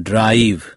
drive.